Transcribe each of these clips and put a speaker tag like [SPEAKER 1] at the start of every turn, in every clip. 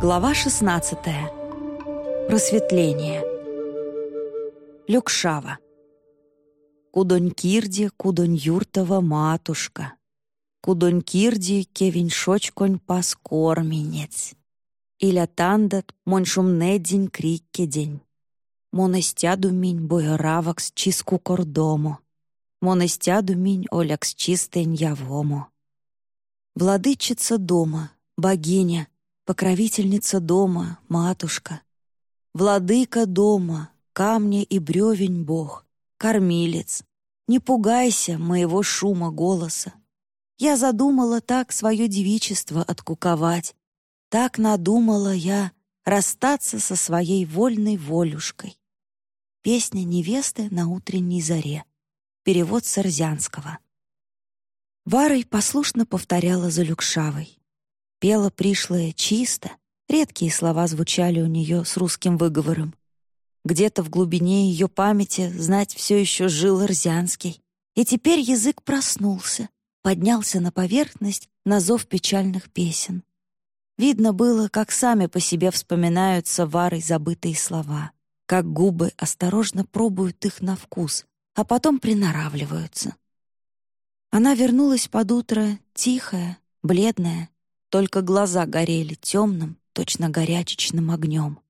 [SPEAKER 1] Глава 16. Просветление. Люкшава. Кудонькирди, кудонь-юртова матушка. Кудонькирди, кевинь-шочконь паскорминец. Иля тандат, монь шумнедзень криккедень. Монестядуминь бойоравакс чиску кордому. Монестядуминь олякс чистень явому. Владычица дома, богиня — покровительница дома, матушка, владыка дома, камня и бревень Бог, кормилец. Не пугайся моего шума голоса. Я задумала так свое девичество откуковать, так надумала я расстаться со своей вольной волюшкой. Песня невесты на утренней заре. Перевод Сарзянского. Варой послушно повторяла за Люкшавой. Пела пришлая чисто, редкие слова звучали у нее с русским выговором. Где-то в глубине ее памяти знать все еще жил Рзянский. И теперь язык проснулся, поднялся на поверхность на зов печальных песен. Видно было, как сами по себе вспоминаются варой забытые слова, как губы осторожно пробуют их на вкус, а потом приноравливаются. Она вернулась под утро тихая, бледная, только глаза горели темным, точно горячечным огнем.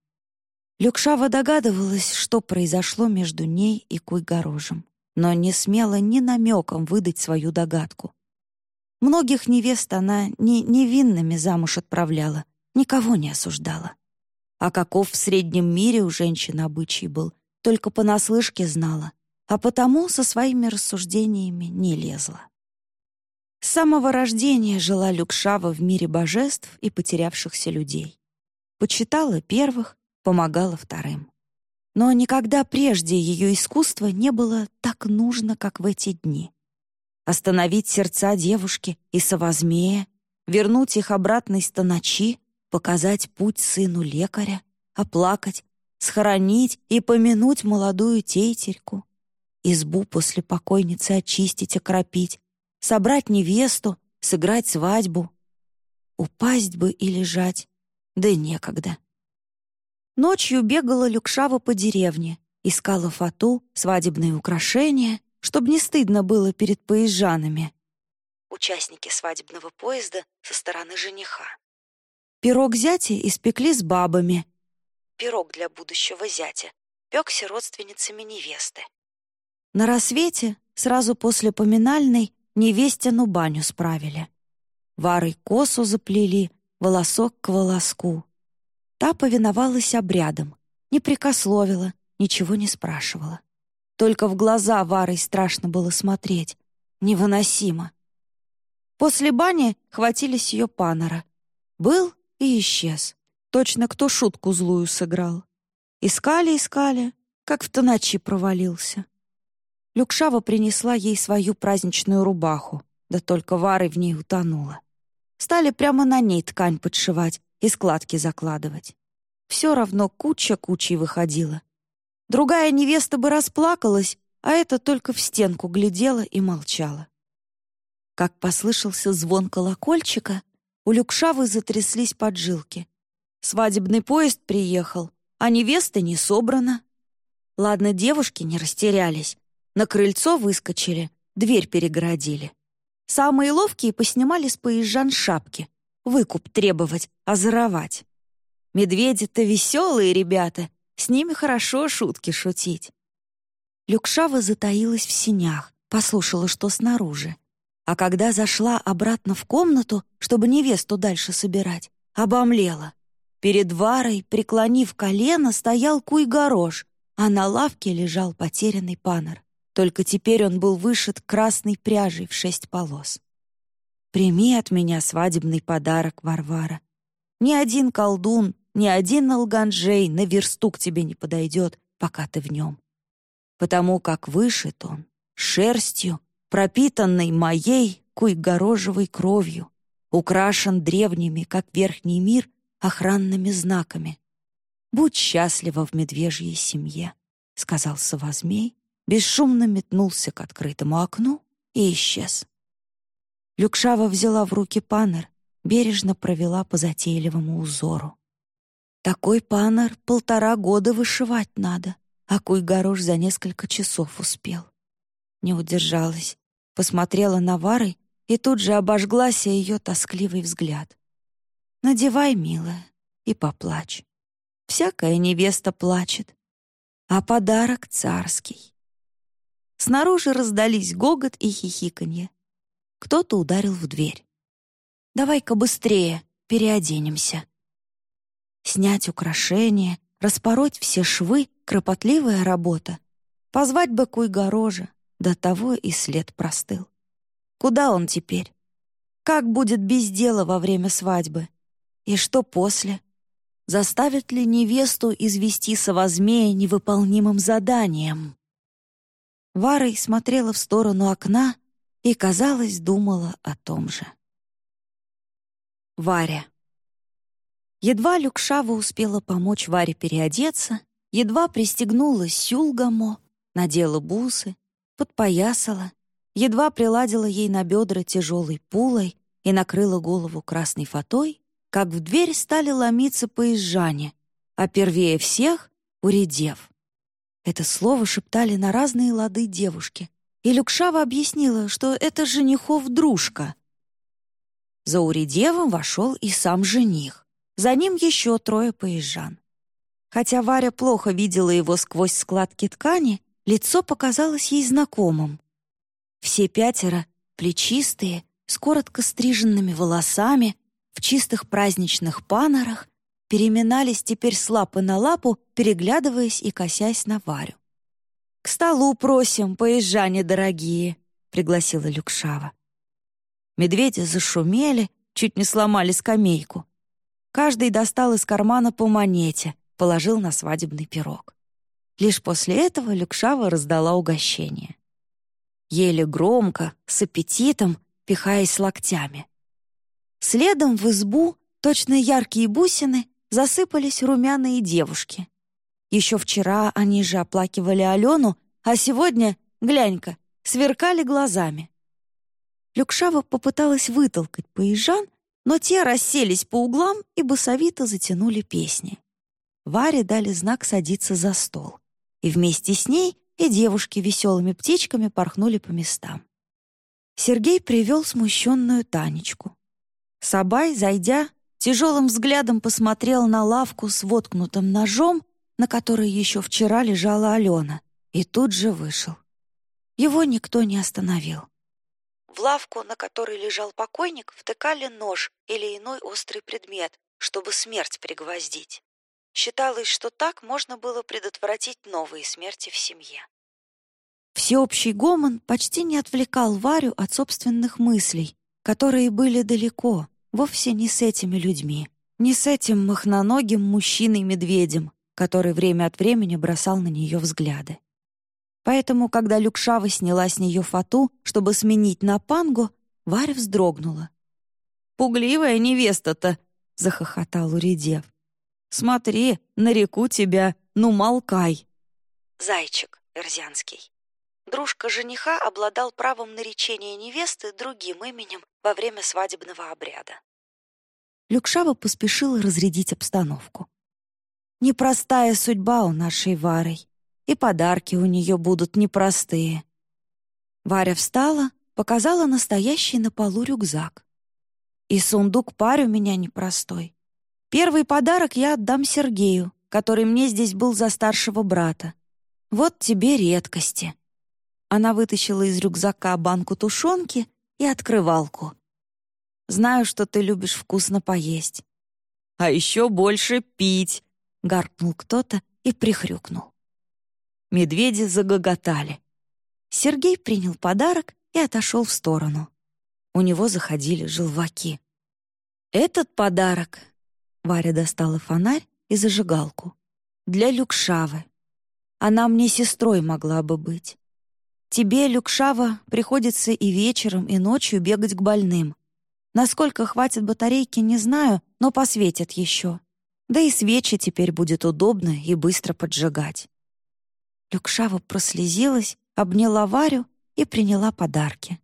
[SPEAKER 1] Люкшава догадывалась, что произошло между ней и Куйгорожем, но не смела ни намеком выдать свою догадку. Многих невест она не невинными замуж отправляла, никого не осуждала. А каков в среднем мире у женщин обычай был, только понаслышке знала, а потому со своими рассуждениями не лезла. С самого рождения жила Люкшава в мире божеств и потерявшихся людей. Почитала первых, помогала вторым. Но никогда прежде ее искусство не было так нужно, как в эти дни. Остановить сердца девушки и совозмея, вернуть их обратно из тоночи, показать путь сыну лекаря, оплакать, схоронить и помянуть молодую тейтерьку, избу после покойницы очистить, окропить, собрать невесту, сыграть свадьбу. Упасть бы и лежать, да некогда. Ночью бегала Люкшава по деревне, искала фату, свадебные украшения, чтобы не стыдно было перед поезжанами. Участники свадебного поезда со стороны жениха. Пирог зятя испекли с бабами. Пирог для будущего зятя. Пекся родственницами невесты. На рассвете, сразу после поминальной, невестину баню справили. Варой косу заплели, волосок к волоску. Та повиновалась обрядам, не прикословила, ничего не спрашивала. Только в глаза Варой страшно было смотреть. Невыносимо. После бани хватились ее панора. Был и исчез. Точно кто шутку злую сыграл. Искали-искали, как в ночи провалился. Люкшава принесла ей свою праздничную рубаху, да только Варой в ней утонула. Стали прямо на ней ткань подшивать и складки закладывать. Все равно куча кучей выходила. Другая невеста бы расплакалась, а эта только в стенку глядела и молчала. Как послышался звон колокольчика, у Люкшавы затряслись поджилки. Свадебный поезд приехал, а невеста не собрана. Ладно, девушки не растерялись. На крыльцо выскочили, дверь перегородили. Самые ловкие поснимали с поезжан шапки. Выкуп требовать, озоровать. Медведи-то веселые ребята, с ними хорошо шутки шутить. Люкшава затаилась в синях, послушала, что снаружи. А когда зашла обратно в комнату, чтобы невесту дальше собирать, обомлела. Перед Варой, преклонив колено, стоял куй-горош, а на лавке лежал потерянный панор. Только теперь он был вышит красной пряжей в шесть полос. «Прими от меня свадебный подарок, Варвара. Ни один колдун, ни один алганжей на версту к тебе не подойдет, пока ты в нем. Потому как вышит он шерстью, пропитанной моей куйгорожевой кровью, украшен древними, как верхний мир, охранными знаками. Будь счастлива в медвежьей семье», — сказал совозмей, бесшумно метнулся к открытому окну и исчез. Люкшава взяла в руки панер, бережно провела по затейливому узору. Такой панер полтора года вышивать надо, а Куйгорош за несколько часов успел. Не удержалась, посмотрела на Вары и тут же обожглась ее тоскливый взгляд. «Надевай, милая, и поплачь. Всякая невеста плачет, а подарок царский». Снаружи раздались гогот и хихиканье. Кто-то ударил в дверь. «Давай-ка быстрее переоденемся». Снять украшения, распороть все швы — кропотливая работа. Позвать бы Куйгорожа, до того и след простыл. Куда он теперь? Как будет без дела во время свадьбы? И что после? Заставит ли невесту извести совозмея невыполнимым заданием? Варой смотрела в сторону окна и, казалось, думала о том же. Варя. Едва Люкшава успела помочь Варе переодеться, едва пристегнула сюлгамо, надела бусы, подпоясала, едва приладила ей на бедра тяжелой пулой и накрыла голову красной фатой, как в дверь стали ломиться поезжане, а первее всех — уредев. Это слово шептали на разные лады девушки, и Люкшава объяснила, что это женихов дружка. За Уридевом вошел и сам жених. За ним еще трое поезжан. Хотя Варя плохо видела его сквозь складки ткани, лицо показалось ей знакомым. Все пятеро, плечистые, с коротко стриженными волосами, в чистых праздничных панорах, переминались теперь с лапы на лапу, переглядываясь и косясь на Варю. «К столу просим, поезжане дорогие», — пригласила Люкшава. Медведи зашумели, чуть не сломали скамейку. Каждый достал из кармана по монете, положил на свадебный пирог. Лишь после этого Люкшава раздала угощение. Еле громко, с аппетитом, пихаясь локтями. Следом в избу, точно яркие бусины, засыпались румяные девушки. Еще вчера они же оплакивали Алену, а сегодня, глянь-ка, сверкали глазами. Люкшава попыталась вытолкать поезжан, но те расселись по углам и басовито затянули песни. Варе дали знак садиться за стол. И вместе с ней и девушки веселыми птичками порхнули по местам. Сергей привел смущенную Танечку. Сабай, зайдя, тяжелым взглядом посмотрел на лавку с воткнутым ножом, на которой еще вчера лежала Алена, и тут же вышел. Его никто не остановил. В лавку, на которой лежал покойник, втыкали нож или иной острый предмет, чтобы смерть пригвоздить. Считалось, что так можно было предотвратить новые смерти в семье. Всеобщий гомон почти не отвлекал Варю от собственных мыслей, которые были далеко, вовсе не с этими людьми, не с этим махноногим мужчиной-медведем, который время от времени бросал на нее взгляды. Поэтому, когда Люкшава сняла с нее фату, чтобы сменить на пангу, Варя вздрогнула. «Пугливая невеста-то!» — захохотал Уридев. «Смотри, на реку тебя, ну молкай!» Зайчик Эрзянский. Дружка жениха обладал правом наречения невесты другим именем во время свадебного обряда. Люкшава поспешила разрядить обстановку. Непростая судьба у нашей Вары, и подарки у нее будут непростые. Варя встала, показала настоящий на полу рюкзак. И сундук парь у меня непростой. Первый подарок я отдам Сергею, который мне здесь был за старшего брата. Вот тебе редкости. Она вытащила из рюкзака банку тушенки и открывалку. «Знаю, что ты любишь вкусно поесть». «А еще больше пить», — гаркнул кто-то и прихрюкнул. Медведи загоготали. Сергей принял подарок и отошел в сторону. У него заходили желваки. «Этот подарок...» Варя достала фонарь и зажигалку. «Для Люкшавы. Она мне сестрой могла бы быть. Тебе, Люкшава, приходится и вечером, и ночью бегать к больным. Насколько хватит батарейки, не знаю, но посветят еще. Да и свечи теперь будет удобно и быстро поджигать». Люкшава прослезилась, обняла Варю и приняла подарки.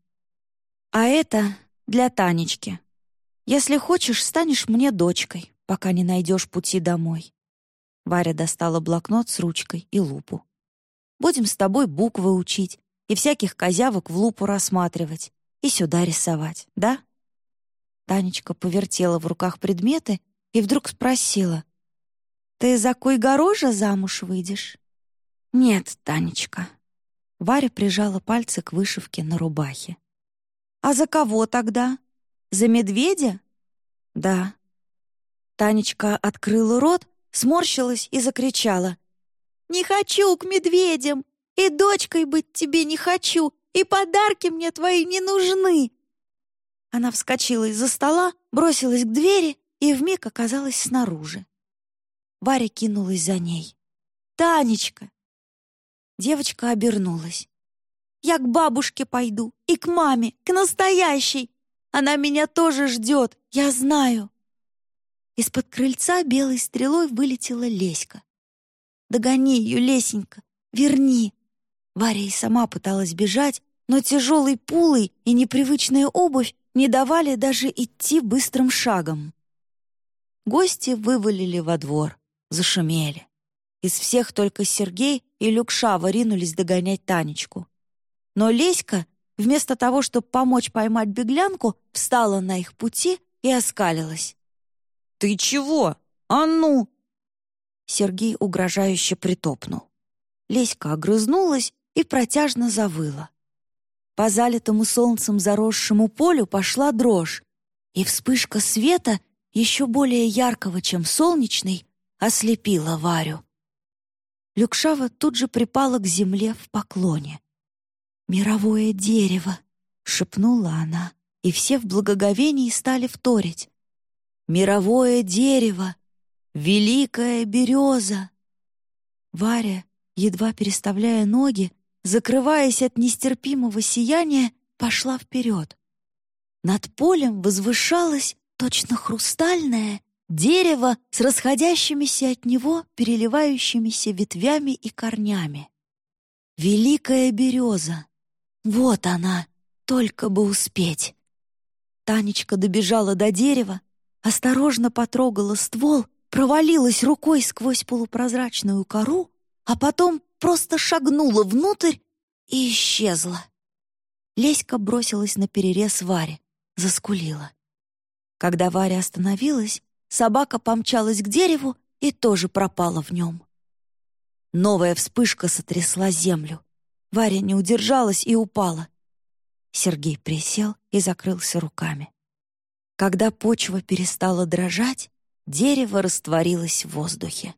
[SPEAKER 1] «А это для Танечки. Если хочешь, станешь мне дочкой, пока не найдешь пути домой. Варя достала блокнот с ручкой и лупу. «Будем с тобой буквы учить и всяких козявок в лупу рассматривать и сюда рисовать, да?» Танечка повертела в руках предметы и вдруг спросила. «Ты за Койгорожа замуж выйдешь?» «Нет, Танечка». Варя прижала пальцы к вышивке на рубахе. «А за кого тогда? За медведя?» «Да». Танечка открыла рот, сморщилась и закричала. «Не хочу к медведям! И дочкой быть тебе не хочу! И подарки мне твои не нужны!» Она вскочила из-за стола, бросилась к двери и вмиг оказалась снаружи. Варя кинулась за ней. «Танечка!» Девочка обернулась. «Я к бабушке пойду и к маме, к настоящей! Она меня тоже ждет, я знаю!» Из-под крыльца белой стрелой вылетела Леська. «Догони ее, Лесенька! Верни!» Варя и сама пыталась бежать, но тяжелый пулый и непривычная обувь не давали даже идти быстрым шагом. Гости вывалили во двор, зашумели. Из всех только Сергей и Люкшава ринулись догонять Танечку. Но Леська, вместо того, чтобы помочь поймать беглянку, встала на их пути и оскалилась. «Ты чего? А ну!» Сергей угрожающе притопнул. Леська огрызнулась и протяжно завыла. По залитому солнцем заросшему полю пошла дрожь, и вспышка света, еще более яркого, чем солнечный, ослепила Варю. Люкшава тут же припала к земле в поклоне. «Мировое дерево!» — шепнула она, и все в благоговении стали вторить мировое дерево, великая береза. Варя, едва переставляя ноги, закрываясь от нестерпимого сияния, пошла вперед. Над полем возвышалось точно хрустальное дерево с расходящимися от него переливающимися ветвями и корнями. Великая береза. Вот она, только бы успеть. Танечка добежала до дерева, осторожно потрогала ствол, провалилась рукой сквозь полупрозрачную кору, а потом просто шагнула внутрь и исчезла. Леська бросилась на перерез Варе, заскулила. Когда Варя остановилась, собака помчалась к дереву и тоже пропала в нем. Новая вспышка сотрясла землю. Варя не удержалась и упала. Сергей присел и закрылся руками. Когда почва перестала дрожать, дерево растворилось в воздухе.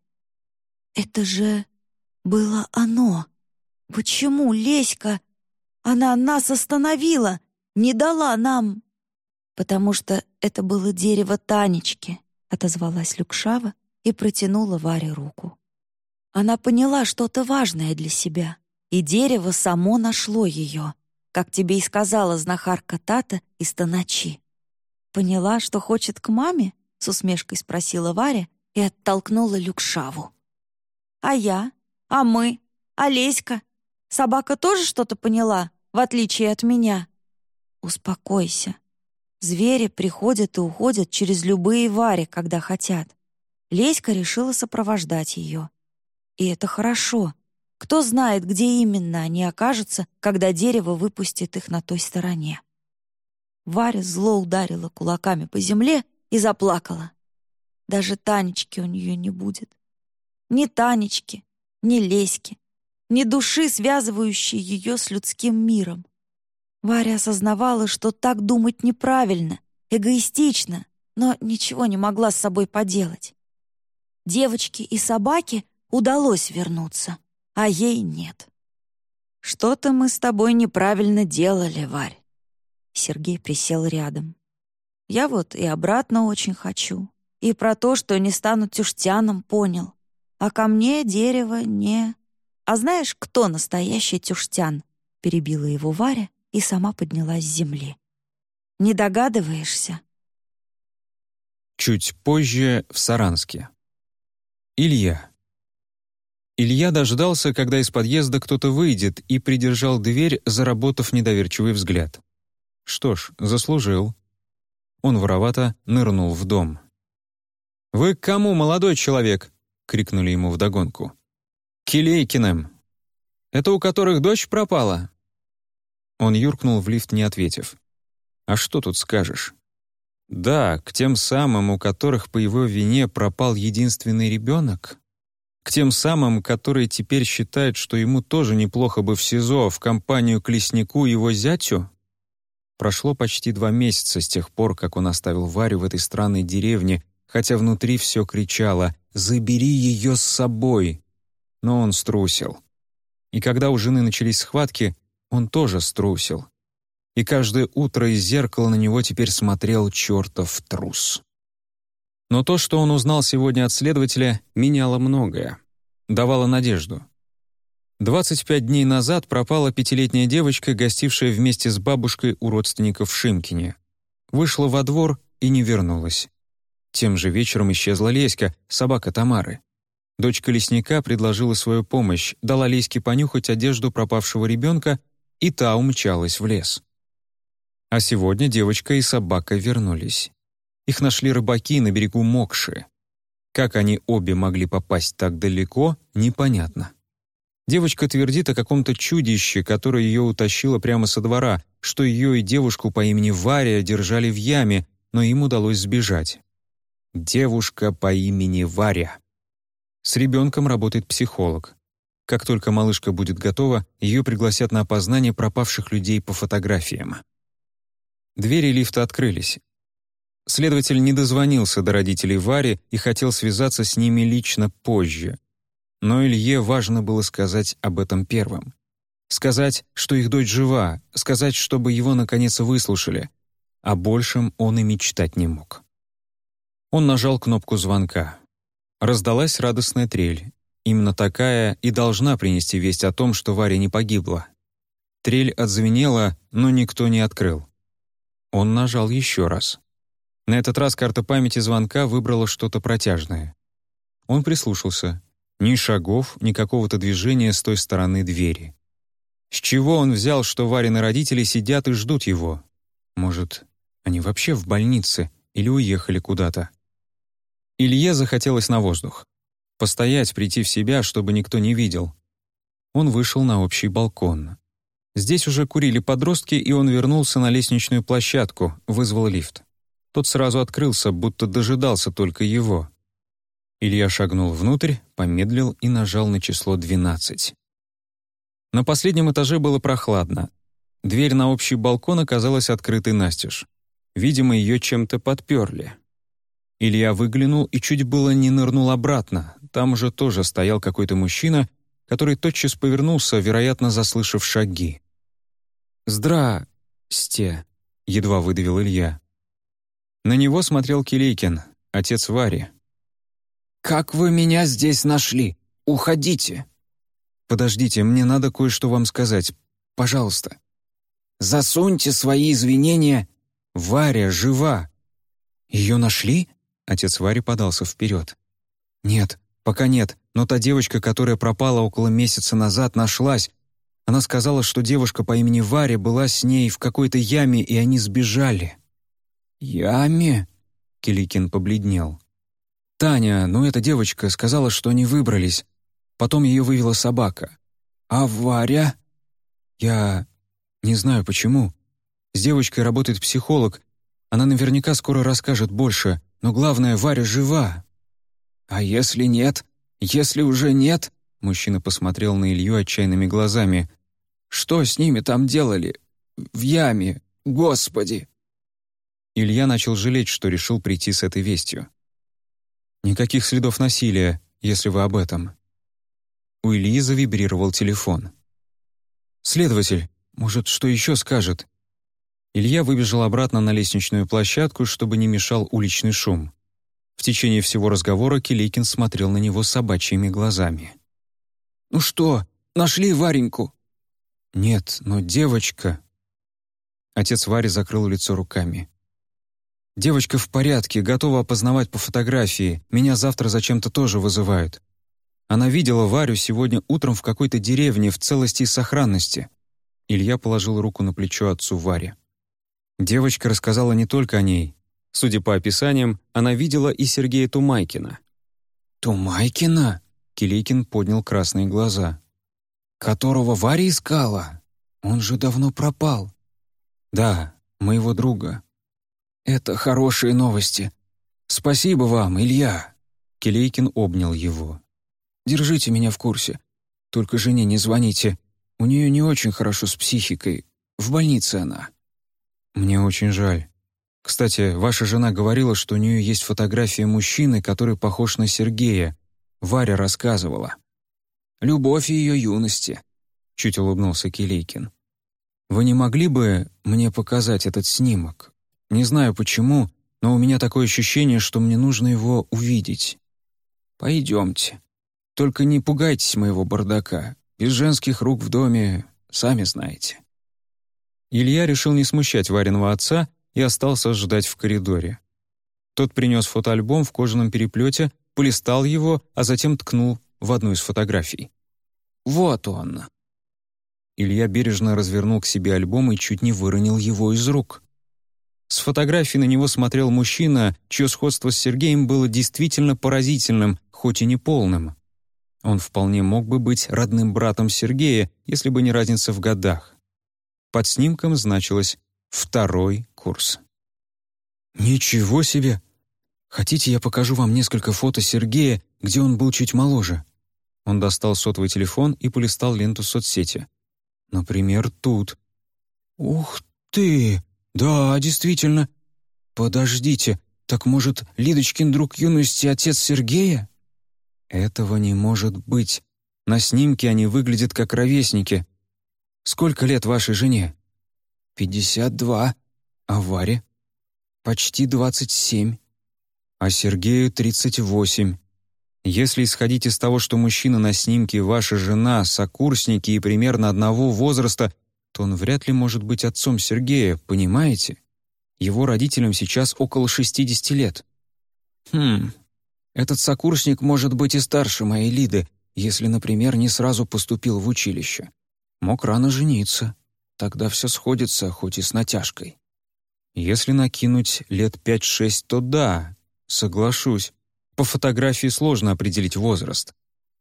[SPEAKER 1] «Это же было оно! Почему, Леська? Она нас остановила, не дала нам!» «Потому что это было дерево Танечки», — отозвалась Люкшава и протянула Варе руку. Она поняла что-то важное для себя, и дерево само нашло ее, как тебе и сказала знахарка Тата из Таначи. «Поняла, что хочет к маме?» — с усмешкой спросила Варя и оттолкнула Люкшаву. «А я? А мы? А Леська? Собака тоже что-то поняла, в отличие от меня?» «Успокойся. Звери приходят и уходят через любые Вари, когда хотят. Леська решила сопровождать ее. И это хорошо. Кто знает, где именно они окажутся, когда дерево выпустит их на той стороне. Варя зло ударила кулаками по земле и заплакала. Даже Танечки у нее не будет. Ни Танечки, ни Леськи, ни души, связывающей ее с людским миром. Варя осознавала, что так думать неправильно, эгоистично, но ничего не могла с собой поделать. Девочке и собаке удалось вернуться, а ей нет. «Что-то мы с тобой неправильно делали, Варь. Сергей присел рядом. «Я вот и обратно очень хочу. И про то, что не стану тюштяном, понял. А ко мне дерево не... А знаешь, кто настоящий тюштян?» Перебила его Варя и сама поднялась с земли. «Не догадываешься?»
[SPEAKER 2] Чуть позже в Саранске. Илья. Илья дождался, когда из подъезда кто-то выйдет, и придержал дверь, заработав недоверчивый взгляд. Что ж, заслужил. Он воровато нырнул в дом. «Вы к кому, молодой человек?» — крикнули ему вдогонку. «Килейкиным! Это у которых дочь пропала?» Он юркнул в лифт, не ответив. «А что тут скажешь?» «Да, к тем самым, у которых по его вине пропал единственный ребенок?» К тем самым, которые теперь считают, что ему тоже неплохо бы в СИЗО, в компанию к леснику его зятю? Прошло почти два месяца с тех пор, как он оставил Варю в этой странной деревне, хотя внутри все кричало «Забери ее с собой!». Но он струсил. И когда у жены начались схватки, он тоже струсил. И каждое утро из зеркала на него теперь смотрел чертов трус. Но то, что он узнал сегодня от следователя, меняло многое. Давало надежду. 25 дней назад пропала пятилетняя девочка, гостившая вместе с бабушкой у родственников в Шимкине. Вышла во двор и не вернулась. Тем же вечером исчезла Леська, собака Тамары. Дочка лесника предложила свою помощь, дала Леське понюхать одежду пропавшего ребенка, и та умчалась в лес. А сегодня девочка и собака вернулись. Их нашли рыбаки на берегу Мокши. Как они обе могли попасть так далеко, непонятно. Девочка твердит о каком-то чудище, которое ее утащило прямо со двора, что ее и девушку по имени Варя держали в яме, но им удалось сбежать. Девушка по имени Варя. С ребенком работает психолог. Как только малышка будет готова, ее пригласят на опознание пропавших людей по фотографиям. Двери лифта открылись. Следователь не дозвонился до родителей Вари и хотел связаться с ними лично позже, но Илье важно было сказать об этом первым. Сказать, что их дочь жива, сказать, чтобы его наконец выслушали. О большем он и мечтать не мог. Он нажал кнопку звонка. Раздалась радостная трель. Именно такая и должна принести весть о том, что Варя не погибла. Трель отзвенела, но никто не открыл. Он нажал еще раз. На этот раз карта памяти звонка выбрала что-то протяжное. Он прислушался. Ни шагов, ни какого-то движения с той стороны двери. С чего он взял, что Варины родители сидят и ждут его? Может, они вообще в больнице или уехали куда-то? Илье захотелось на воздух. Постоять, прийти в себя, чтобы никто не видел. Он вышел на общий балкон. Здесь уже курили подростки, и он вернулся на лестничную площадку, вызвал лифт. Тот сразу открылся, будто дожидался только его. Илья шагнул внутрь, помедлил и нажал на число 12. На последнем этаже было прохладно. Дверь на общий балкон оказалась открытой настежь. Видимо, ее чем-то подперли. Илья выглянул и чуть было не нырнул обратно. Там уже тоже стоял какой-то мужчина, который тотчас повернулся, вероятно, заслышав шаги. «Здрасте», — едва выдавил Илья. На него смотрел Килейкин, отец Вари. «Как вы меня здесь нашли? Уходите!» «Подождите, мне надо кое-что вам сказать. Пожалуйста». «Засуньте свои извинения. Варя жива». «Ее нашли?» Отец Вари подался вперед. «Нет, пока нет, но та девочка, которая пропала около месяца назад, нашлась. Она сказала, что девушка по имени Варя была с ней в какой-то яме, и они сбежали». «Яме?» — Киликин побледнел. «Таня, ну эта девочка, сказала, что они выбрались. Потом ее вывела собака. А Варя?» «Я не знаю, почему. С девочкой работает психолог. Она наверняка скоро расскажет больше, но главное, Варя жива». «А если нет? Если уже нет?» Мужчина посмотрел на Илью отчаянными глазами. «Что с ними там делали? В яме? Господи!» Илья начал жалеть, что решил прийти с этой вестью. «Никаких следов насилия, если вы об этом». У Ильи завибрировал телефон. «Следователь, может, что еще скажет?» Илья выбежал обратно на лестничную площадку, чтобы не мешал уличный шум. В течение всего разговора Киликин смотрел на него собачьими глазами. «Ну что, нашли Вареньку?» «Нет, но девочка...» Отец Вари закрыл лицо руками. Девочка в порядке, готова опознавать по фотографии. Меня завтра зачем-то тоже вызывают. Она видела Варю сегодня утром в какой-то деревне в целости и сохранности. Илья положил руку на плечо отцу Варе. Девочка рассказала не только о ней. Судя по описаниям, она видела и Сергея Тумайкина. «Тумайкина?» — Килейкин поднял красные глаза. «Которого Варя искала? Он же давно пропал». «Да, моего друга». «Это хорошие новости. Спасибо вам, Илья». Келейкин обнял его. «Держите меня в курсе. Только жене не звоните. У нее не очень хорошо с психикой. В больнице она». «Мне очень жаль. Кстати, ваша жена говорила, что у нее есть фотография мужчины, который похож на Сергея. Варя рассказывала». «Любовь ее юности», — чуть улыбнулся Келейкин. «Вы не могли бы мне показать этот снимок? Не знаю почему, но у меня такое ощущение, что мне нужно его увидеть. Пойдемте. Только не пугайтесь моего бардака. Без женских рук в доме, сами знаете». Илья решил не смущать Вариного отца и остался ждать в коридоре. Тот принес фотоальбом в кожаном переплете, полистал его, а затем ткнул в одну из фотографий. «Вот он!» Илья бережно развернул к себе альбом и чуть не выронил его из рук. С фотографии на него смотрел мужчина, чье сходство с Сергеем было действительно поразительным, хоть и не полным. Он вполне мог бы быть родным братом Сергея, если бы не разница в годах. Под снимком значилось «второй курс». «Ничего себе! Хотите, я покажу вам несколько фото Сергея, где он был чуть моложе?» Он достал сотовый телефон и полистал ленту соцсети. «Например, тут». «Ух ты! Да, действительно. Подождите, так может, Лидочкин друг юности отец Сергея?» «Этого не может быть. На снимке они выглядят как ровесники. Сколько лет вашей жене?» «Пятьдесят два. А Варе?» «Почти двадцать семь. А Сергею тридцать восемь. Если исходить из того, что мужчина на снимке ваша жена, сокурсники и примерно одного возраста, то он вряд ли может быть отцом Сергея, понимаете? Его родителям сейчас около 60 лет. Хм, этот сокурсник может быть и старше моей Лиды, если, например, не сразу поступил в училище. Мог рано жениться. Тогда все сходится, хоть и с натяжкой. Если накинуть лет 5-6, то да, соглашусь. По фотографии сложно определить возраст.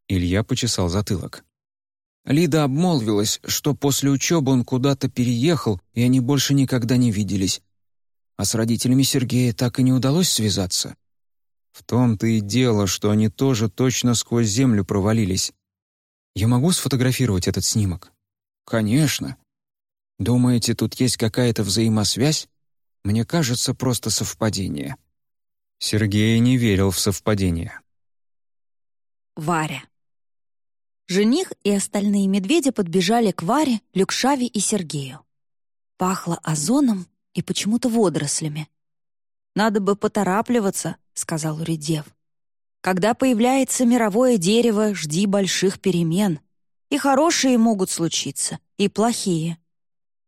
[SPEAKER 2] Илья почесал затылок. Лида обмолвилась, что после учебы он куда-то переехал, и они больше никогда не виделись. А с родителями Сергея так и не удалось связаться. В том-то и дело, что они тоже точно сквозь землю провалились. Я могу сфотографировать этот снимок? Конечно. Думаете, тут есть какая-то взаимосвязь? Мне кажется, просто совпадение. Сергей не верил в совпадение.
[SPEAKER 1] Варя. Жених и остальные медведи подбежали к Варе, Люкшаве и Сергею. Пахло озоном и почему-то водорослями. «Надо бы поторапливаться», — сказал Уредев. «Когда появляется мировое дерево, жди больших перемен. И хорошие могут случиться, и плохие.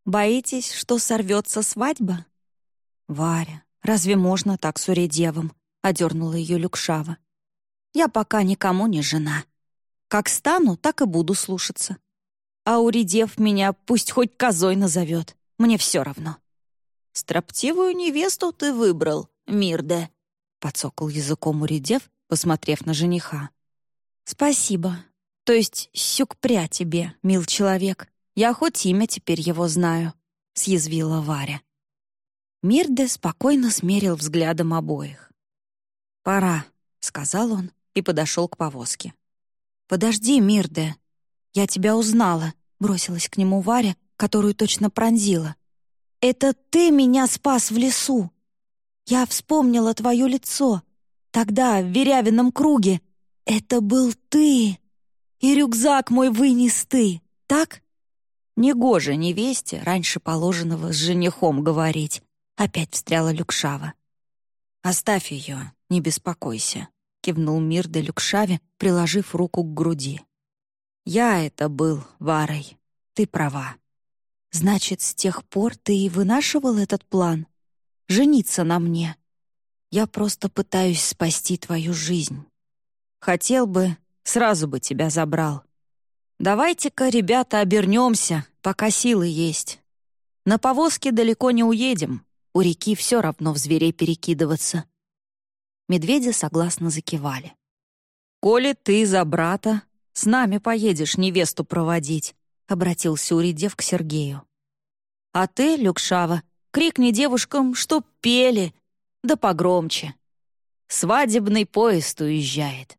[SPEAKER 1] Боитесь, что сорвется свадьба?» «Варя, Разве можно так с Уредевым?» — одернула ее Люкшава. «Я пока никому не жена. Как стану, так и буду слушаться. А Уредев меня пусть хоть козой назовет. Мне все равно». «Строптивую невесту ты выбрал, Мирде», — подсокал языком Уредев, посмотрев на жениха. «Спасибо. То есть сюкпря тебе, мил человек. Я хоть имя теперь его знаю», — съязвила Варя. Мирде спокойно смерил взглядом обоих. «Пора», — сказал он и подошел к повозке. «Подожди, Мирде, я тебя узнала», — бросилась к нему Варя, которую точно пронзила. «Это ты меня спас в лесу! Я вспомнила твое лицо. Тогда, в Верявином круге. Это был ты! И рюкзак мой вынес ты, так?» Негоже невесте раньше положенного с женихом говорить. Опять встряла Люкшава. «Оставь ее, не беспокойся», — кивнул Мир де Люкшаве, приложив руку к груди. «Я это был, Варой. Ты права. Значит, с тех пор ты и вынашивал этот план? Жениться на мне? Я просто пытаюсь спасти твою жизнь. Хотел бы, сразу бы тебя забрал. Давайте-ка, ребята, обернемся, пока силы есть. На повозке далеко не уедем, у реки все равно в зверей перекидываться. Медведи согласно закивали. «Коли ты за брата, с нами поедешь невесту проводить», — обратился Уридев к Сергею. «А ты, Люкшава, крикни девушкам, чтоб пели, да погромче. Свадебный поезд уезжает».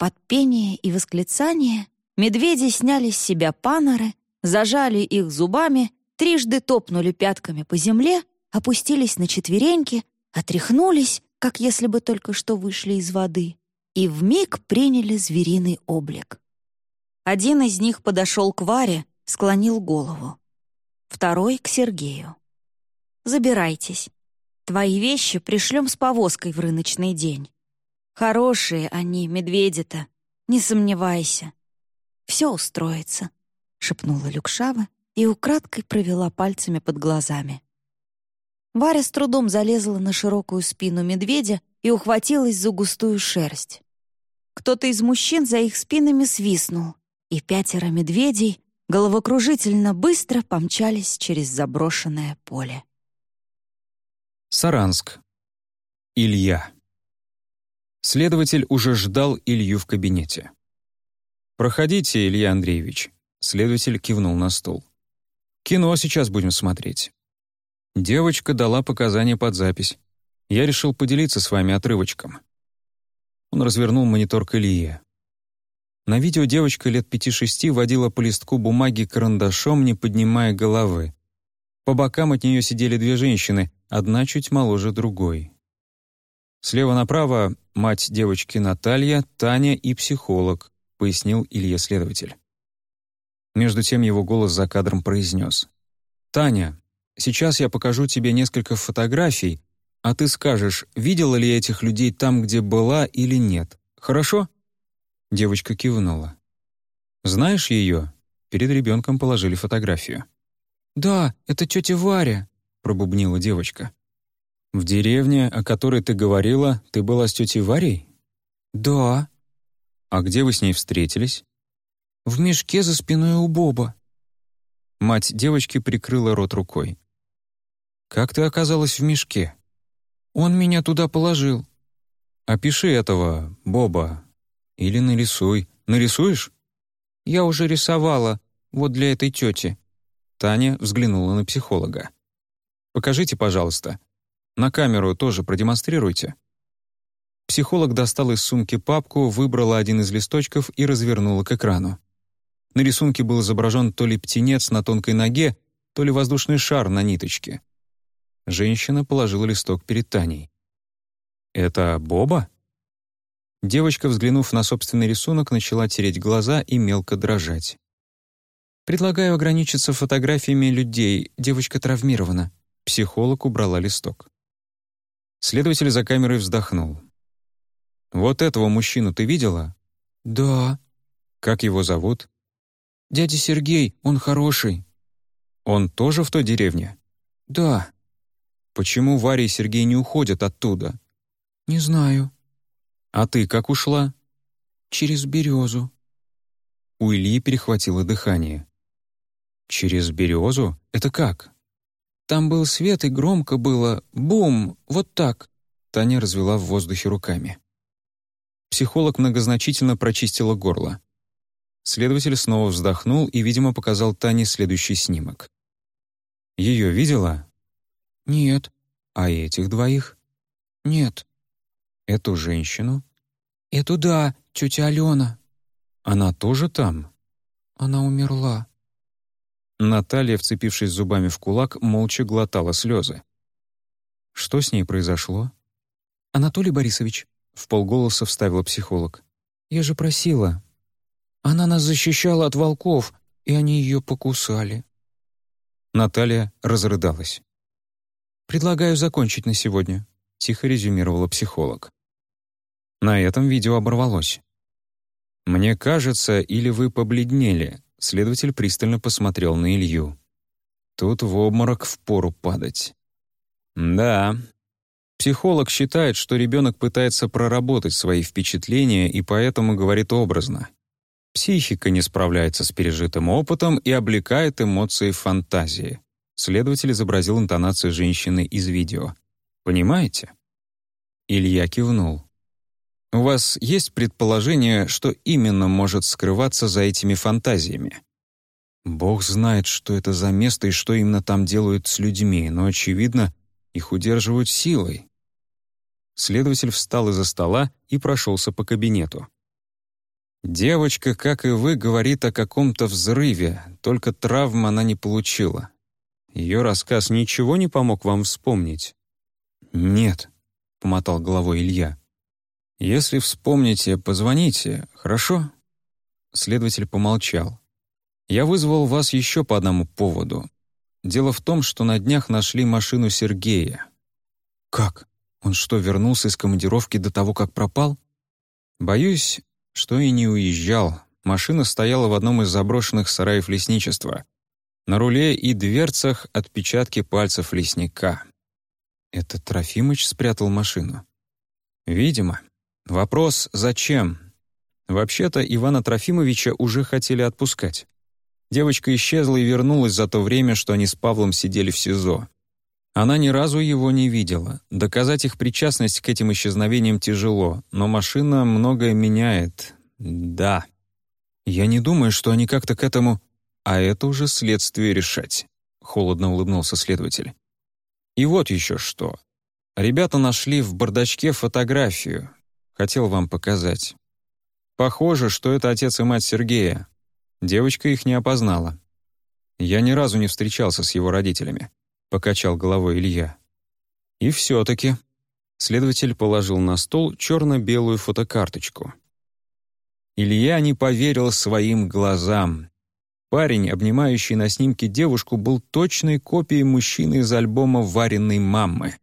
[SPEAKER 1] Под пение и восклицание медведи сняли с себя паноры, зажали их зубами, трижды топнули пятками по земле, опустились на четвереньки, отряхнулись, как если бы только что вышли из воды, и вмиг приняли звериный облик. Один из них подошел к Варе, склонил голову. Второй — к Сергею. «Забирайтесь. Твои вещи пришлем с повозкой в рыночный день. Хорошие они, медведи-то, не сомневайся. Все устроится», — шепнула Люкшава и украдкой провела пальцами под глазами. Варя с трудом залезла на широкую спину медведя и ухватилась за густую шерсть. Кто-то из мужчин за их спинами свистнул, и пятеро медведей головокружительно быстро помчались через заброшенное поле.
[SPEAKER 2] Саранск. Илья. Следователь уже ждал Илью в кабинете. «Проходите, Илья Андреевич», — следователь кивнул на стол. «Кино сейчас будем смотреть». Девочка дала показания под запись. Я решил поделиться с вами отрывочком. Он развернул монитор к Илье. На видео девочка лет пяти-шести водила по листку бумаги карандашом, не поднимая головы. По бокам от нее сидели две женщины, одна чуть моложе другой. Слева направо мать девочки Наталья, Таня и психолог, пояснил Илья следователь. Между тем его голос за кадром произнес. «Таня, сейчас я покажу тебе несколько фотографий, а ты скажешь, видела ли этих людей там, где была или нет. Хорошо?» Девочка кивнула. «Знаешь ее?» Перед ребенком положили фотографию. «Да, это тетя Варя», — пробубнила девочка. «В деревне, о которой ты говорила, ты была с тетей Варей?» «Да». «А где вы с ней встретились?» «В мешке за спиной у Боба». Мать девочки прикрыла рот рукой. «Как ты оказалась в мешке?» «Он меня туда положил». «Опиши этого, Боба. Или нарисуй. Нарисуешь?» «Я уже рисовала, вот для этой тети». Таня взглянула на психолога. «Покажите, пожалуйста. На камеру тоже продемонстрируйте». Психолог достал из сумки папку, выбрала один из листочков и развернула к экрану. На рисунке был изображен то ли птенец на тонкой ноге, то ли воздушный шар на ниточке. Женщина положила листок перед Таней. «Это Боба?» Девочка, взглянув на собственный рисунок, начала тереть глаза и мелко дрожать. «Предлагаю ограничиться фотографиями людей. Девочка травмирована». Психолог убрала листок. Следователь за камерой вздохнул. «Вот этого мужчину ты видела?» «Да». «Как его зовут?» «Дядя Сергей, он хороший». «Он тоже в той деревне?» «Да». «Почему Варя и Сергей не уходят оттуда?» «Не знаю». «А ты как ушла?» «Через березу». У Ильи перехватило дыхание. «Через березу? Это как?» Там был свет, и громко было «бум!» Вот так. Таня развела в воздухе руками. Психолог многозначительно прочистила горло. Следователь снова вздохнул и, видимо, показал Тане следующий снимок. «Ее видела?» «Нет». «А этих двоих?» «Нет». «Эту женщину?» «Эту да, тетя Алена». «Она тоже там?» «Она умерла». Наталья, вцепившись зубами в кулак, молча глотала слезы. «Что с ней произошло?» «Анатолий Борисович», — в полголоса вставила психолог. «Я же просила. Она нас защищала от волков, и они ее покусали». Наталья разрыдалась. «Предлагаю закончить на сегодня», — тихо резюмировала психолог. На этом видео оборвалось. «Мне кажется, или вы побледнели», Следователь пристально посмотрел на Илью. Тут в обморок впору падать. Да. Психолог считает, что ребенок пытается проработать свои впечатления и поэтому говорит образно. Психика не справляется с пережитым опытом и облекает эмоции в фантазии. Следователь изобразил интонацию женщины из видео. Понимаете? Илья кивнул. У вас есть предположение, что именно может скрываться за этими фантазиями? Бог знает, что это за место и что именно там делают с людьми, но, очевидно, их удерживают силой. Следователь встал из-за стола и прошелся по кабинету. «Девочка, как и вы, говорит о каком-то взрыве, только травм она не получила. Ее рассказ ничего не помог вам вспомнить?» «Нет», — помотал головой Илья. «Если вспомните, позвоните, хорошо?» Следователь помолчал. «Я вызвал вас еще по одному поводу. Дело в том, что на днях нашли машину Сергея». «Как? Он что, вернулся из командировки до того, как пропал?» «Боюсь, что и не уезжал. Машина стояла в одном из заброшенных сараев лесничества. На руле и дверцах отпечатки пальцев лесника. Это Трофимыч спрятал машину? Видимо. Вопрос «зачем?». Вообще-то Ивана Трофимовича уже хотели отпускать. Девочка исчезла и вернулась за то время, что они с Павлом сидели в СИЗО. Она ни разу его не видела. Доказать их причастность к этим исчезновениям тяжело, но машина многое меняет. Да. Я не думаю, что они как-то к этому... А это уже следствие решать. Холодно улыбнулся следователь. И вот еще что. Ребята нашли в бардачке фотографию. Хотел вам показать. Похоже, что это отец и мать Сергея. Девочка их не опознала. Я ни разу не встречался с его родителями. — покачал головой Илья. «И все-таки...» Следователь положил на стол черно-белую фотокарточку. Илья не поверил своим глазам. Парень, обнимающий на снимке девушку, был точной копией мужчины из альбома «Вареной мамы».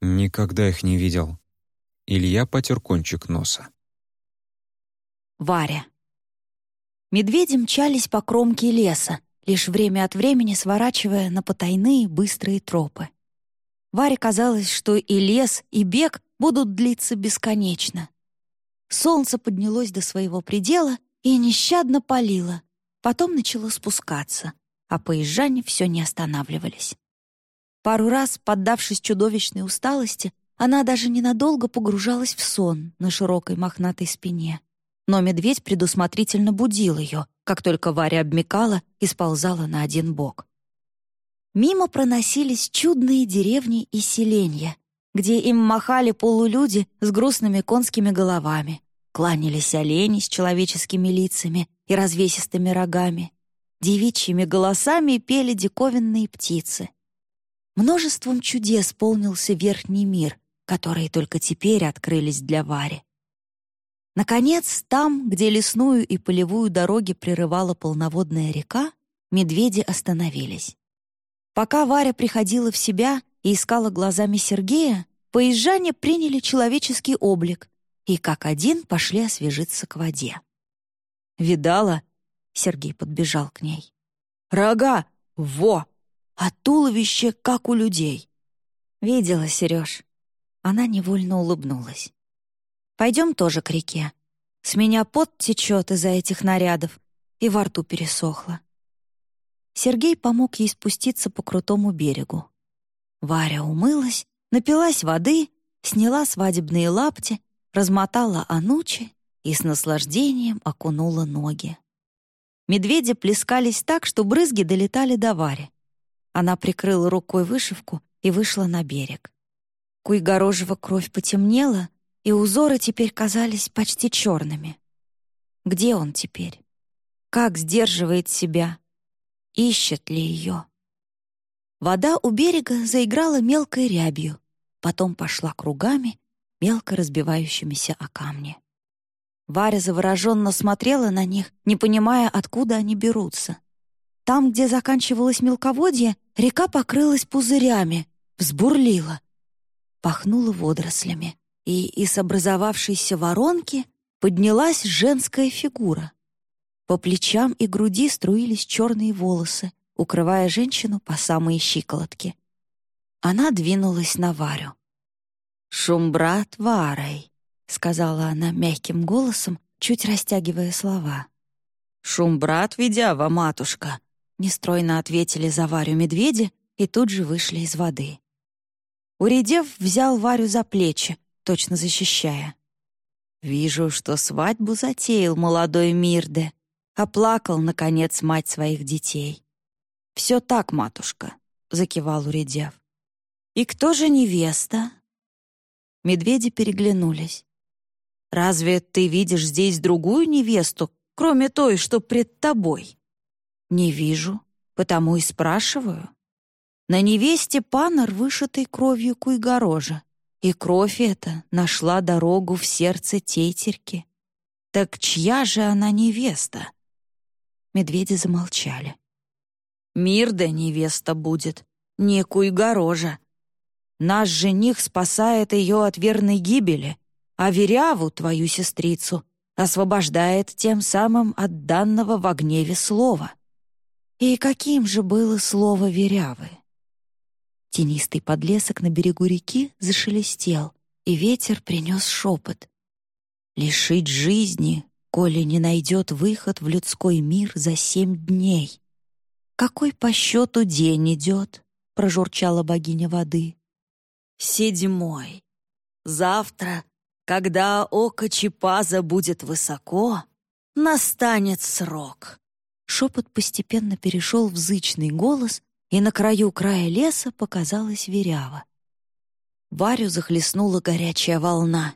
[SPEAKER 2] Никогда их не видел. Илья потер кончик носа.
[SPEAKER 1] Варя. Медведи мчались по кромке леса, лишь время от времени сворачивая на потайные быстрые тропы. Варе казалось, что и лес, и бег будут длиться бесконечно. Солнце поднялось до своего предела и нещадно палило, потом начало спускаться, а поезжане все не останавливались. Пару раз, поддавшись чудовищной усталости, она даже ненадолго погружалась в сон на широкой мохнатой спине. Но медведь предусмотрительно будил ее, как только Варя обмекала и сползала на один бок. Мимо проносились чудные деревни и селения, где им махали полулюди с грустными конскими головами, кланялись олени с человеческими лицами и развесистыми рогами, девичьими голосами пели диковинные птицы. Множеством чудес полнился верхний мир, которые только теперь открылись для Вари. Наконец, там, где лесную и полевую дороги прерывала полноводная река, медведи остановились. Пока Варя приходила в себя и искала глазами Сергея, поезжане приняли человеческий облик и как один пошли освежиться к воде. «Видала?» — Сергей подбежал к ней. «Рога! Во! А туловище, как у людей!» «Видела, Сереж». Она невольно улыбнулась. Пойдем тоже к реке. С меня пот течет из-за этих нарядов, и во рту пересохло. Сергей помог ей спуститься по крутому берегу. Варя умылась, напилась воды, сняла свадебные лапти, размотала анучи и с наслаждением окунула ноги. Медведи плескались так, что брызги долетали до Вари. Она прикрыла рукой вышивку и вышла на берег. Куйгорожева кровь потемнела, и узоры теперь казались почти черными. Где он теперь? Как сдерживает себя? Ищет ли ее? Вода у берега заиграла мелкой рябью, потом пошла кругами, мелко разбивающимися о камни. Варя завороженно смотрела на них, не понимая, откуда они берутся. Там, где заканчивалось мелководье, река покрылась пузырями, взбурлила. Пахнула водорослями и из образовавшейся воронки поднялась женская фигура. По плечам и груди струились черные волосы, укрывая женщину по самые щиколотки. Она двинулась на Варю. «Шумбрат Варой», — сказала она мягким голосом, чуть растягивая слова. «Шумбрат Ведява, матушка», — нестройно ответили за Варю медведи и тут же вышли из воды. Уредев взял Варю за плечи, точно защищая. Вижу, что свадьбу затеял молодой Мирде, оплакал, наконец, мать своих детей. «Все так, матушка», — закивал Уредев. «И кто же невеста?» Медведи переглянулись. «Разве ты видишь здесь другую невесту, кроме той, что пред тобой?» «Не вижу, потому и спрашиваю». На невесте панор, вышитой кровью куйгорожа, и кровь эта нашла дорогу в сердце тетерьки. Так чья же она невеста? Медведи замолчали. Мир да невеста будет, не куйгорожа. Наш жених спасает ее от верной гибели, а Веряву, твою сестрицу, освобождает тем самым от данного в гневе слова. И каким же было слово Верявы? Тенистый подлесок на берегу реки зашелестел, и ветер принес шепот. «Лишить жизни, коли не найдет выход в людской мир за семь дней». «Какой по счету день идет?» — прожурчала богиня воды. «Седьмой. Завтра, когда око Чипаза будет высоко, настанет срок». Шепот постепенно перешел в зычный голос, и на краю края леса показалась верява. Варю захлестнула горячая волна.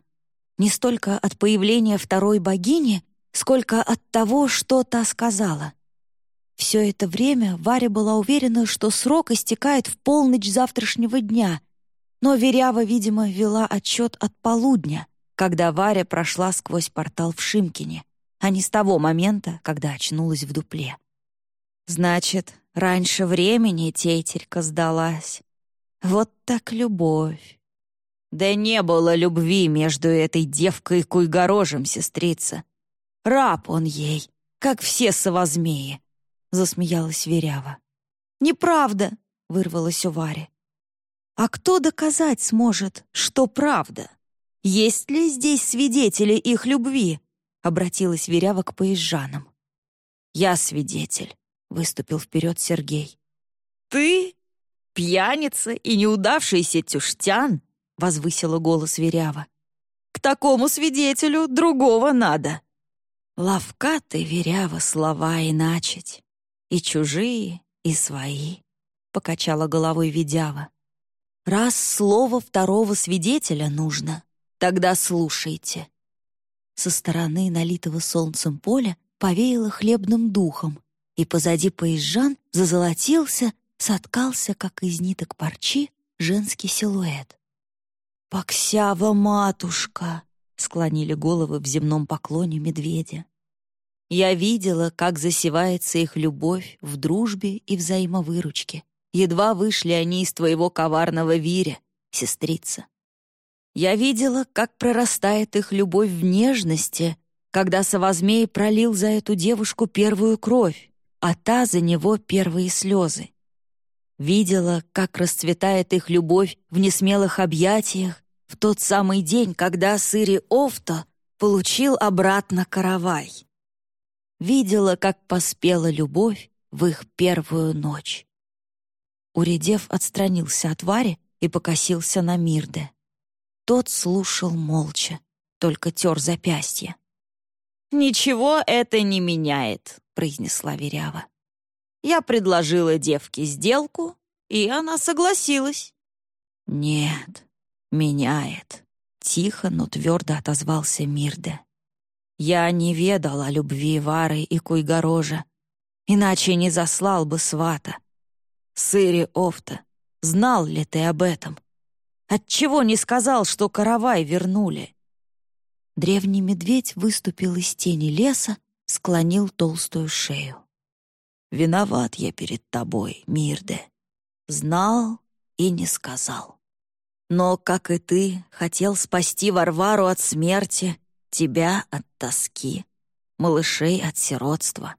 [SPEAKER 1] Не столько от появления второй богини, сколько от того, что та сказала. Все это время Варя была уверена, что срок истекает в полночь завтрашнего дня, но Верява, видимо, вела отчет от полудня, когда Варя прошла сквозь портал в Шимкине, а не с того момента, когда очнулась в дупле. Значит, Раньше времени тетерька сдалась. Вот так любовь. Да не было любви между этой девкой и куйгорожем, сестрица. Раб он ей, как все совозмеи, — засмеялась Верява. «Неправда!» — вырвалась у Вари. «А кто доказать сможет, что правда? Есть ли здесь свидетели их любви?» — обратилась Верява к поезжанам. «Я свидетель. — выступил вперед Сергей. «Ты? Пьяница и неудавшийся тюштян?» — возвысила голос Верява. «К такому свидетелю другого надо». Ловка ты, Верява, слова иначить. И чужие, и свои, — покачала головой Ведява. Раз слово второго свидетеля нужно, тогда слушайте. Со стороны налитого солнцем поля повеяло хлебным духом, и позади поезжан зазолотился, соткался, как из ниток парчи, женский силуэт. «Поксява матушка!» — склонили головы в земном поклоне медведя. Я видела, как засевается их любовь в дружбе и взаимовыручке. Едва вышли они из твоего коварного виря, сестрица. Я видела, как прорастает их любовь в нежности, когда Савозмей пролил за эту девушку первую кровь, а та за него первые слезы. Видела, как расцветает их любовь в несмелых объятиях в тот самый день, когда Сыри Офта получил обратно каравай. Видела, как поспела любовь в их первую ночь. Уредев отстранился от Вари и покосился на Мирде. Тот слушал молча, только тер запястье. «Ничего это не меняет», произнесла Верява. Я предложила девке сделку, и она согласилась. «Нет, меняет», — тихо, но твердо отозвался Мирде. «Я не ведал о любви Вары и Куйгорожа, иначе не заслал бы свата. Сыри Офта, знал ли ты об этом? Отчего не сказал, что каравай вернули?» Древний медведь выступил из тени леса склонил толстую шею. «Виноват я перед тобой, Мирде. Знал и не сказал. Но, как и ты, хотел спасти Варвару от смерти, тебя от тоски, малышей от сиротства.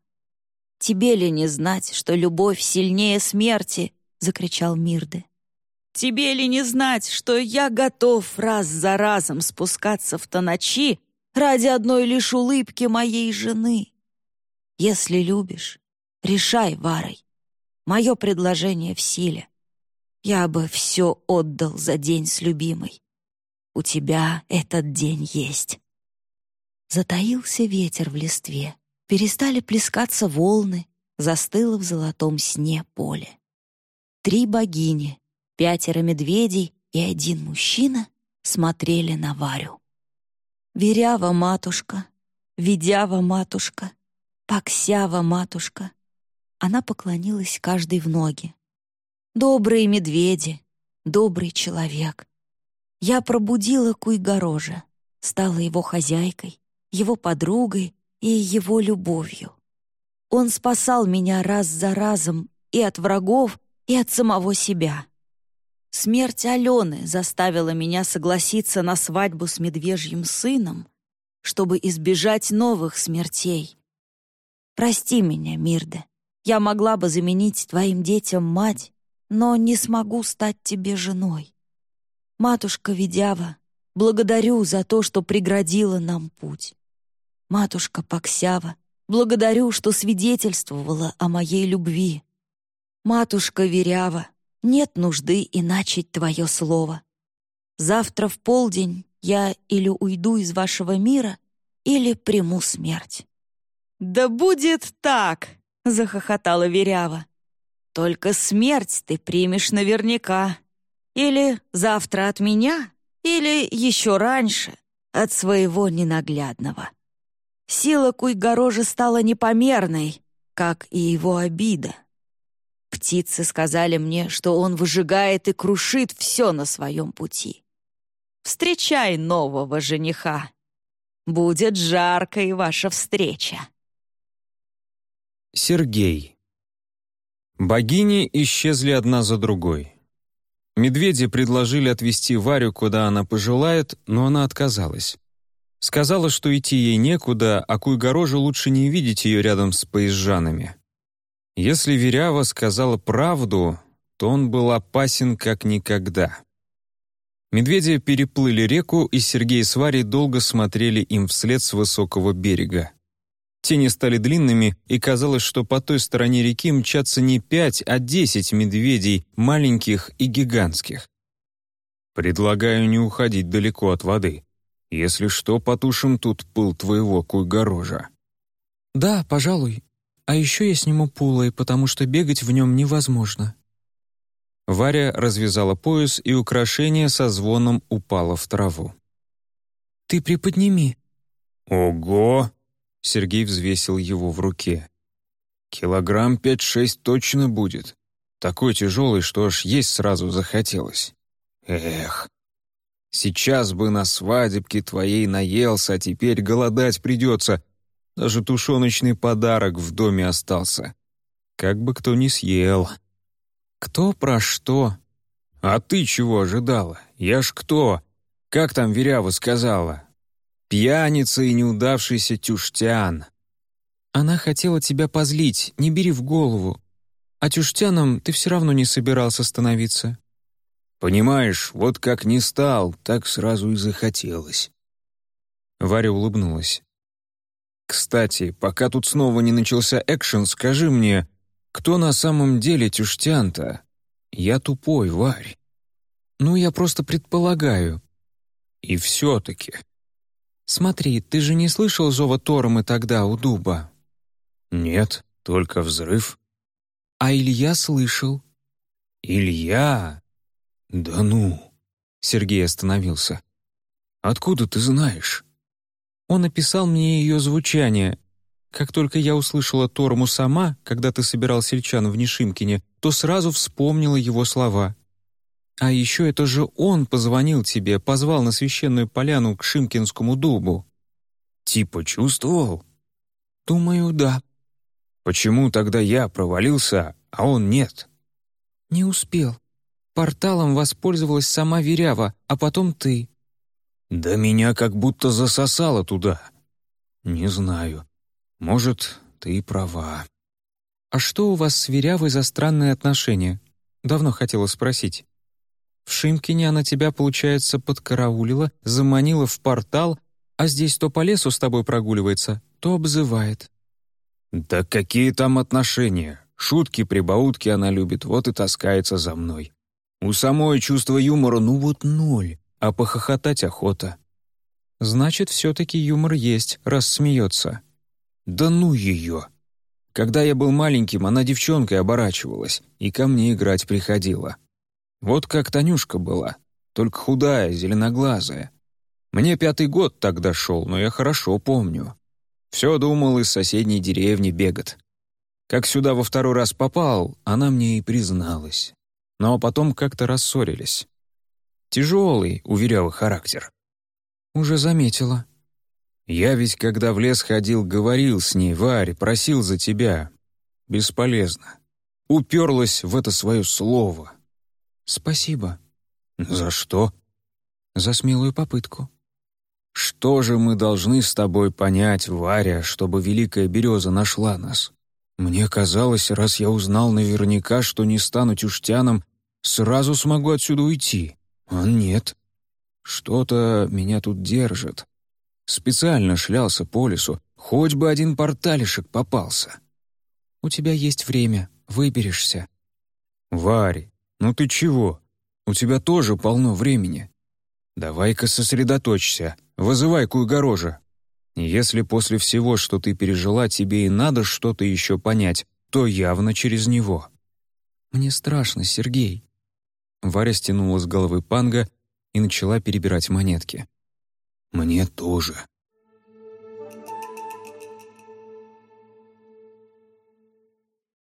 [SPEAKER 1] Тебе ли не знать, что любовь сильнее смерти?» — закричал Мирде. «Тебе ли не знать, что я готов раз за разом спускаться в тоночи ради одной лишь улыбки моей жены. Если любишь, решай, Варой. Мое предложение в силе. Я бы все отдал за день с любимой. У тебя этот день есть. Затаился ветер в листве, перестали плескаться волны, застыло в золотом сне поле. Три богини, пятеро медведей и один мужчина смотрели на Варю. «Верява, матушка, Ведява, матушка, Паксява, матушка». Она поклонилась каждой в ноги. «Добрые медведи, добрый человек». Я пробудила Куйгорожа, стала его хозяйкой, его подругой и его любовью. Он спасал меня раз за разом и от врагов, и от самого себя. Смерть Алены заставила меня согласиться на свадьбу с медвежьим сыном, чтобы избежать новых смертей. Прости меня, Мирда. Я могла бы заменить твоим детям мать, но не смогу стать тебе женой. Матушка Ведява, благодарю за то, что преградила нам путь. Матушка Паксява, благодарю, что свидетельствовала о моей любви. Матушка Верява, нет нужды иначить твое слово. Завтра в полдень я или уйду из вашего мира, или приму смерть». «Да будет так!» — захохотала Верява. «Только смерть ты примешь наверняка. Или завтра от меня, или еще раньше от своего ненаглядного. Сила Куйгорожа стала непомерной, как и его обида. Птицы сказали мне, что он выжигает и крушит все на своем пути. Встречай нового жениха. Будет жаркой ваша встреча.
[SPEAKER 2] Сергей. Богини исчезли одна за другой. Медведи предложили отвезти Варю, куда она пожелает, но она отказалась. Сказала, что идти ей некуда, а Куйгороже лучше не видеть ее рядом с поезжанами. Если Верява сказала правду, то он был опасен как никогда. Медведи переплыли реку, и Сергей с Варей долго смотрели им вслед с высокого берега. Тени стали длинными, и казалось, что по той стороне реки мчатся не пять, а десять медведей, маленьких и гигантских. «Предлагаю не уходить далеко от воды. Если что, потушим тут пыл твоего куйгорожа».
[SPEAKER 3] «Да, пожалуй», а еще я сниму пулой, потому что бегать в нем невозможно».
[SPEAKER 2] Варя развязала пояс, и украшение со звоном упало в траву.
[SPEAKER 3] «Ты приподними».
[SPEAKER 2] «Ого!» — Сергей взвесил его в руке. «Килограмм пять-шесть точно будет. Такой тяжелый, что аж есть сразу захотелось. Эх, сейчас бы на свадебке твоей наелся, а теперь голодать придется, даже тушеночный подарок в доме остался. Как бы кто ни съел. Кто про что? А ты чего ожидала? Я ж кто? Как там Верява сказала? Пьяница и неудавшийся тюштян.
[SPEAKER 3] Она хотела тебя позлить, не бери в голову. А тюштяном ты все равно не собирался становиться.
[SPEAKER 2] Понимаешь, вот как не стал, так сразу и захотелось. Варя улыбнулась. Кстати, пока тут снова не начался экшен, скажи мне, кто на самом деле Тюштян-то? Я тупой, Варь.
[SPEAKER 3] Ну, я просто предполагаю.
[SPEAKER 2] И все-таки.
[SPEAKER 3] Смотри, ты же не слышал зова Тормы тогда у дуба?
[SPEAKER 2] Нет, только взрыв.
[SPEAKER 3] А Илья слышал.
[SPEAKER 2] Илья? Да ну. Сергей остановился. Откуда ты знаешь?
[SPEAKER 3] Он описал мне ее звучание. Как только я услышала Торму сама, когда ты собирал сельчан в Нишимкине, то сразу вспомнила его слова. А еще это же он позвонил тебе, позвал на священную поляну к Шимкинскому дубу.
[SPEAKER 2] Типа чувствовал?
[SPEAKER 3] Думаю, да.
[SPEAKER 2] Почему тогда я провалился, а он нет?
[SPEAKER 3] Не успел. Порталом воспользовалась сама Верява, а потом ты.
[SPEAKER 2] Да меня как будто засосало туда. Не знаю. Может, ты и права.
[SPEAKER 3] А что у вас с Верявой за странные отношения? Давно хотела спросить. В Шимкине она тебя, получается, подкараулила, заманила в портал, а здесь то по лесу с тобой прогуливается, то обзывает.
[SPEAKER 2] Да какие там отношения? Шутки-прибаутки она любит, вот и таскается за мной. У самой чувства юмора ну вот ноль а похохотать охота.
[SPEAKER 3] Значит, все-таки юмор есть, раз смеется.
[SPEAKER 2] Да ну ее! Когда я был маленьким, она девчонкой оборачивалась и ко мне играть приходила. Вот как Танюшка была, только худая, зеленоглазая. Мне пятый год тогда шел, но я хорошо помню. Все думал, из соседней деревни бегат. Как сюда во второй раз попал, она мне и призналась. Но потом как-то рассорились. Тяжелый, уверял характер.
[SPEAKER 3] «Уже заметила»,
[SPEAKER 2] я ведь, когда в лес ходил, говорил с ней, Варь, просил за тебя. Бесполезно. Уперлась в это свое слово.
[SPEAKER 3] Спасибо.
[SPEAKER 2] За что?
[SPEAKER 3] За смелую попытку.
[SPEAKER 2] Что же мы должны с тобой понять, Варя, чтобы Великая Береза нашла нас? Мне казалось, раз я узнал наверняка, что не стану тюштяном, сразу смогу отсюда уйти. А нет. Что-то меня тут держит. Специально шлялся по лесу, хоть бы один порталишек попался.
[SPEAKER 3] «У тебя есть время, выберешься».
[SPEAKER 2] «Варь, ну ты чего? У тебя тоже полно времени. Давай-ка сосредоточься, вызывай Куйгорожа. Если после всего, что ты пережила, тебе и надо что-то еще понять, то явно через него».
[SPEAKER 3] «Мне страшно, Сергей».
[SPEAKER 2] Варя стянула с головы панга и начала перебирать монетки. «Мне тоже»,